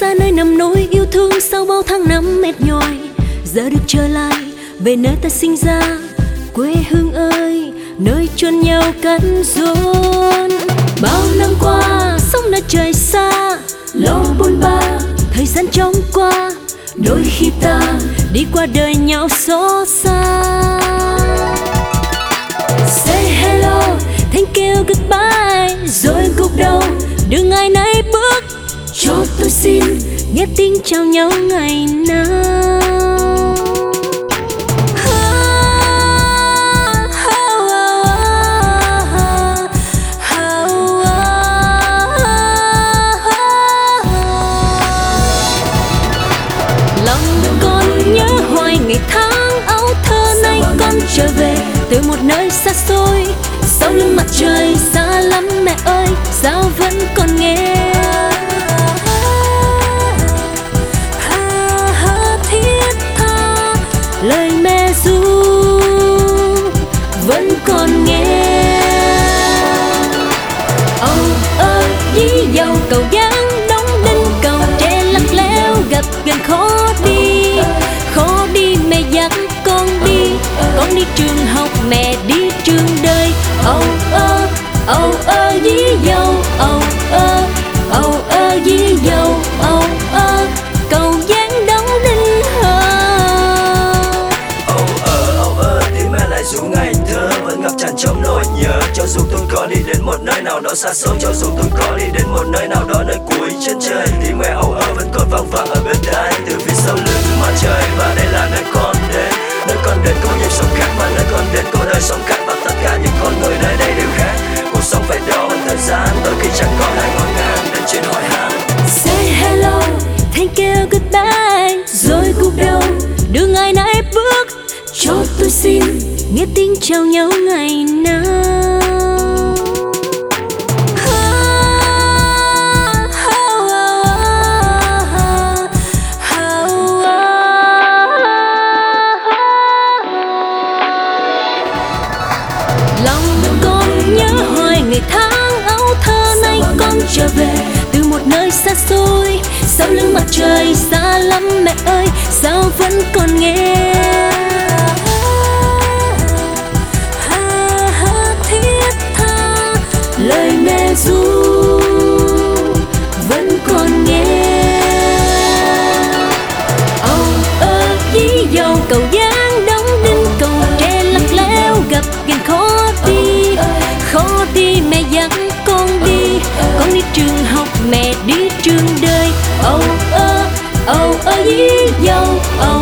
xa nơi nằm nôi yêu thương sau bao tháng năm mệt nhòi. Giờ được trở lại về nơi ta sinh ra, quê hương ơi, nơi chôn nhau cắn rốn. Bao năm qua sống nơi trời xa lo buồn ba thời gian trôi qua, đôi khi ta đi qua đời nhau xót xa. Say hello thank you goodbye, rồi gục đầu đường ngày nay bước cho tôi xin nghe tiếng chào nhau ngày nào. Lòng con nhớ hoài ngày tháng áo thơ nay con trở về từ một nơi xa xôi. Sau lưng mặt trời, xa lắm mẹ ơi sao vẫn còn lời mẹ ru vẫn còn nghe. Ông ơi dí dầu cầu dáng đóng đinh cầu tre lắc léo gặp gần khó đi. Khó đi mẹ dắt con đi con đi trường học, mẹ đi trường đời. Âu ơ âu ơ dí dầu âu ơ âu ơ dí dầu đến một nơi nào đó xa xôi cho dù tôi có đi đến một nơi nào đó nơi cuối chân trời thì mẹ âu ơ vẫn còn vang vang ở bên tai từ phía sau lưng mặt trời và đây là nơi con đến nơi con đến có nhịp sống khác và nơi con đến có đời sống khác và tất cả những con người nơi đây đều khác. Cuộc sống phải đó bằng thời gian đôi khi chẳng còn ai ngổn ngang đến chuyện hỏi han. Say hello, thank you, goodbye. Rồi cuộc đầu, đường ngày nay bước Cho tôi xin nghe tiếng chào nhau ngày nào. Trở về từ một nơi xa xôi. Sau lưng mặt trời xa lắm mẹ ơi, sao vẫn còn nghe? Thiết tha, lời mẹ ru vẫn còn nghe. Ông ơi, dí dầu cầu dáng dầu